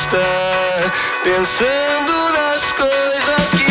está pensando nas coisas que